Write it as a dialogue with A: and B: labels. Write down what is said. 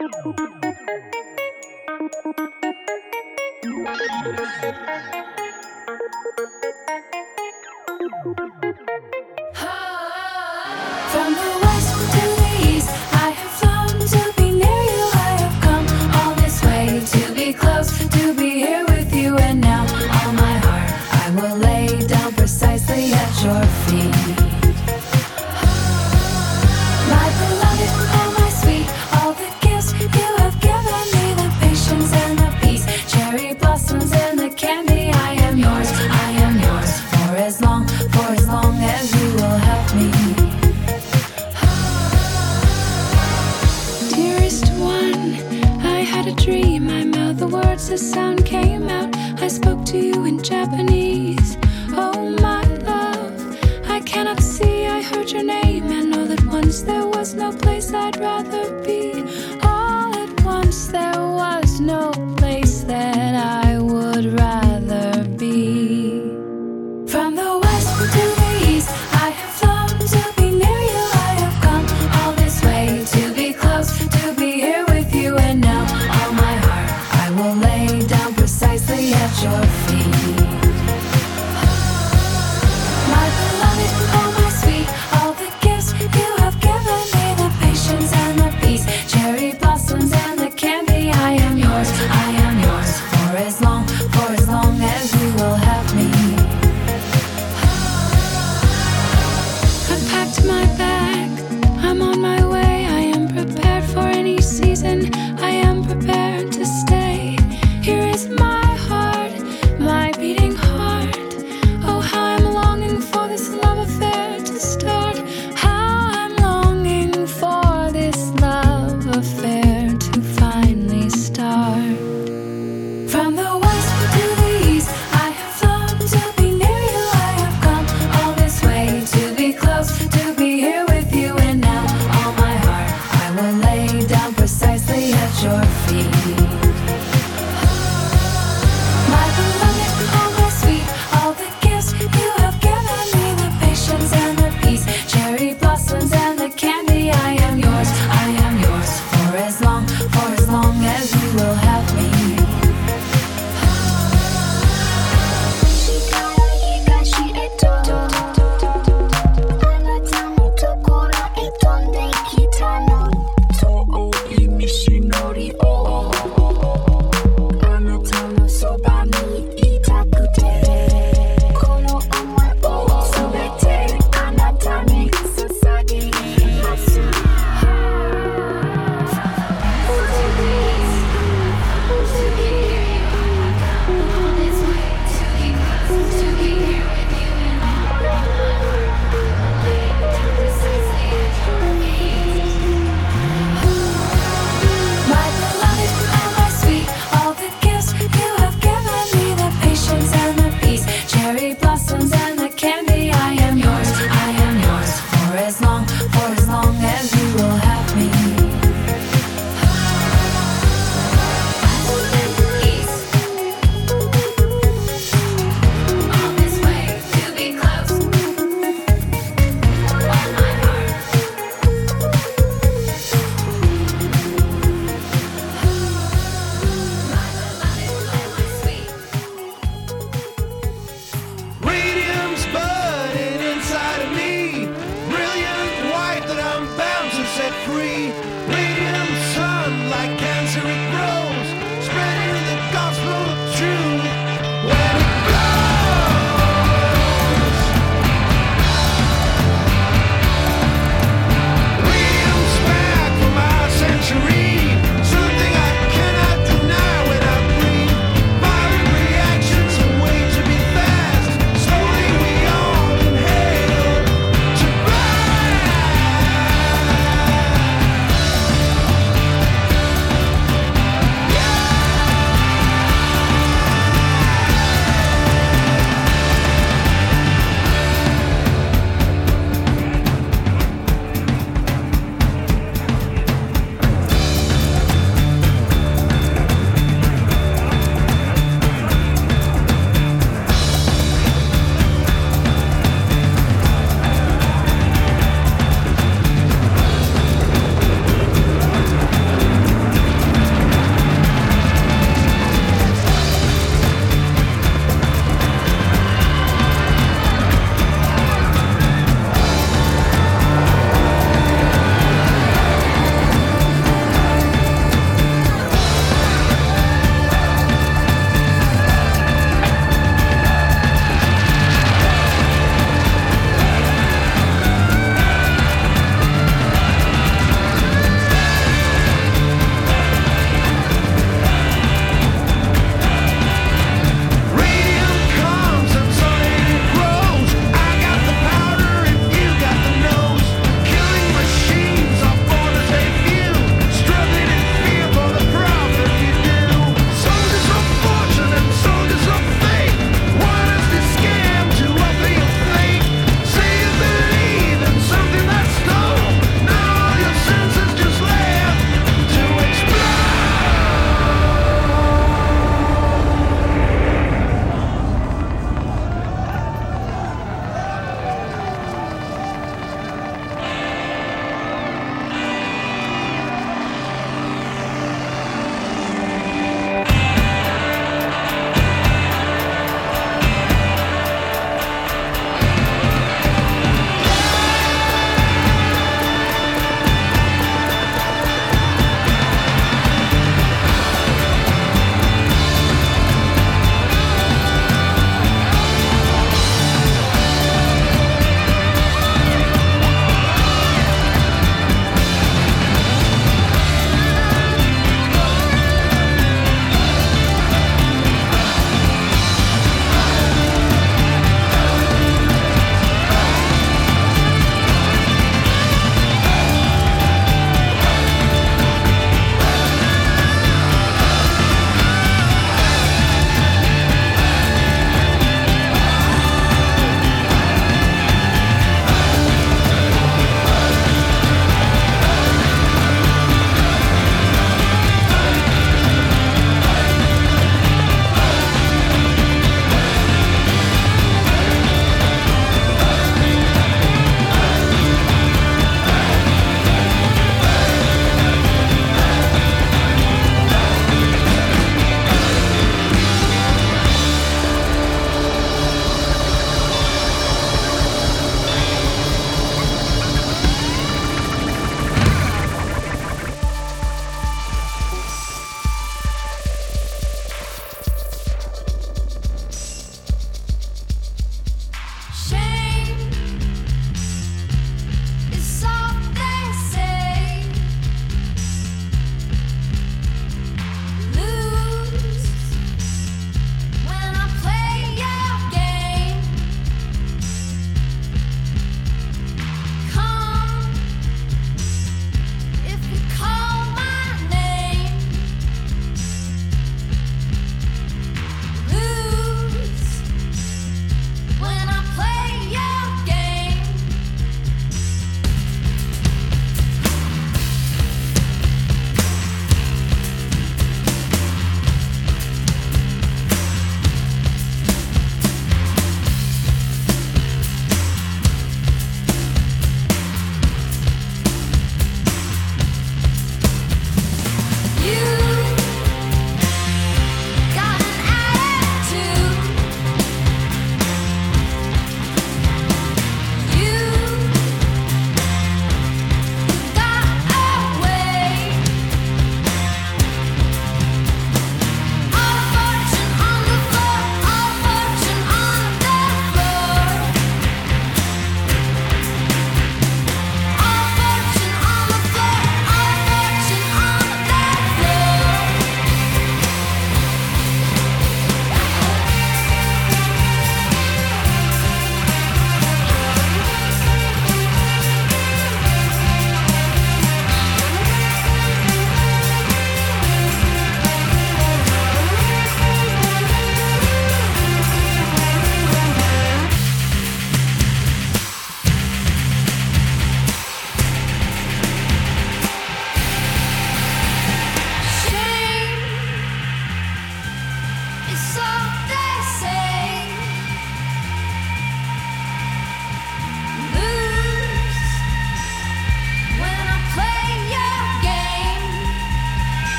A: Thank you.
B: the sound came out, I spoke to you in Japanese. Oh, my love, I cannot see, I heard your name, and all at once there was no place I'd rather be.